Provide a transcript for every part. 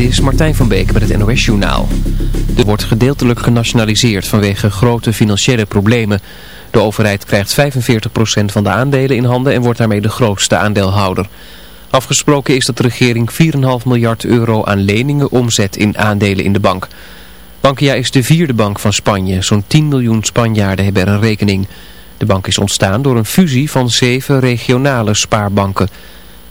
is Martijn van Beek met het NOS Journaal. Er wordt gedeeltelijk genationaliseerd vanwege grote financiële problemen. De overheid krijgt 45% van de aandelen in handen en wordt daarmee de grootste aandeelhouder. Afgesproken is dat de regering 4,5 miljard euro aan leningen omzet in aandelen in de bank. Bankia is de vierde bank van Spanje. Zo'n 10 miljoen Spanjaarden hebben er een rekening. De bank is ontstaan door een fusie van zeven regionale spaarbanken...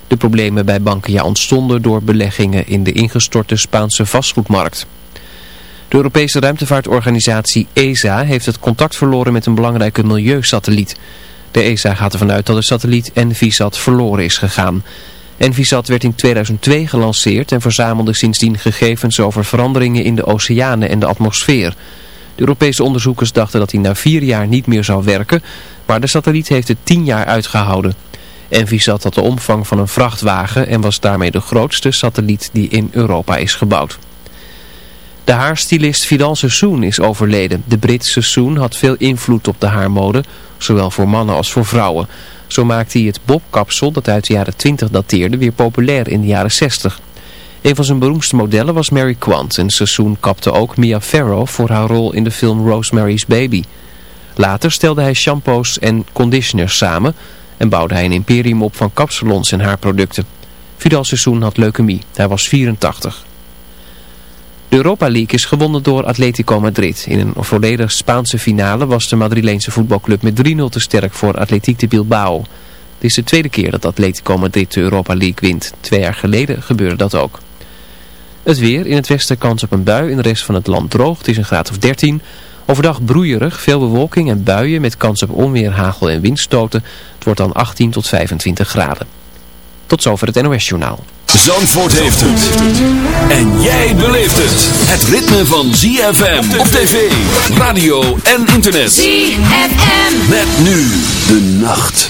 De problemen bij Bankia ontstonden door beleggingen in de ingestorte Spaanse vastgoedmarkt. De Europese ruimtevaartorganisatie ESA heeft het contact verloren met een belangrijke milieusatelliet. De ESA gaat ervan uit dat de satelliet Envisat verloren is gegaan. Envisat werd in 2002 gelanceerd en verzamelde sindsdien gegevens over veranderingen in de oceanen en de atmosfeer. De Europese onderzoekers dachten dat hij na vier jaar niet meer zou werken, maar de satelliet heeft het tien jaar uitgehouden. Envisat had de omvang van een vrachtwagen en was daarmee de grootste satelliet die in Europa is gebouwd. De haarstylist Vidal Sassoon is overleden. De Britse Sassoon had veel invloed op de haarmode, zowel voor mannen als voor vrouwen. Zo maakte hij het bobkapsel dat uit de jaren 20 dateerde weer populair in de jaren 60. Een van zijn beroemdste modellen was Mary Quant en Sassoon kapte ook Mia Farrow voor haar rol in de film Rosemary's Baby. Later stelde hij shampoos en conditioners samen en bouwde hij een imperium op van kapsalons en haarproducten. Vidal Sassoon had leukemie. Hij was 84. De Europa League is gewonnen door Atletico Madrid. In een volledig Spaanse finale was de Madrileense voetbalclub met 3-0 te sterk voor Atletiek de Bilbao. Het is de tweede keer dat Atletico Madrid de Europa League wint. Twee jaar geleden gebeurde dat ook. Het weer, in het westen kans op een bui, in de rest van het land droog. Het is een graad of 13. Overdag broeierig, veel bewolking en buien met kans op onweer, hagel en windstoten. Het wordt dan 18 tot 25 graden. Tot zover het NOS Journaal. Zandvoort heeft het. En jij beleeft het. Het ritme van ZFM op tv, radio en internet. ZFM. Met nu de nacht.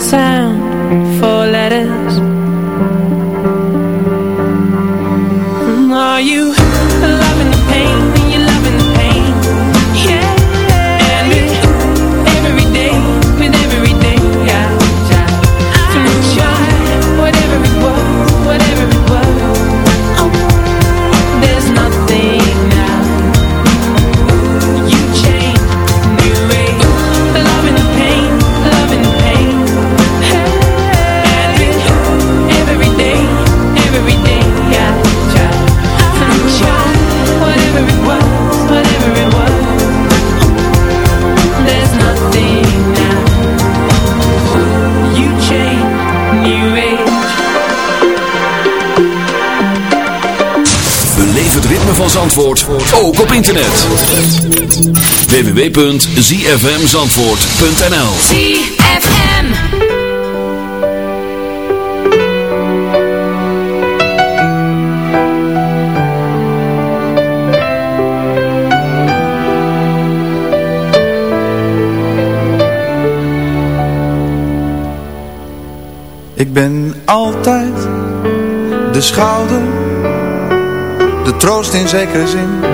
sound for ook op internet. www.zfmzandvoort.nl ZFM. Ik ben altijd de schouder, de troost in zekere zin.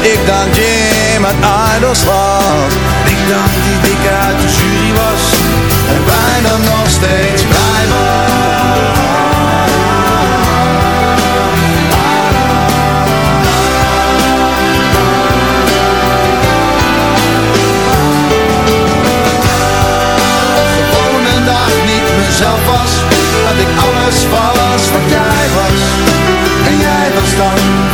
ik dan Jim uit Idols was. Ik dan die dikke uit de jury was. En bijna nog steeds blij was. Mezelf was. Dat ik alles was wat jij was. En jij was dan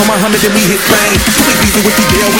Call Muhammad and we hit fame. We beefing with the deal.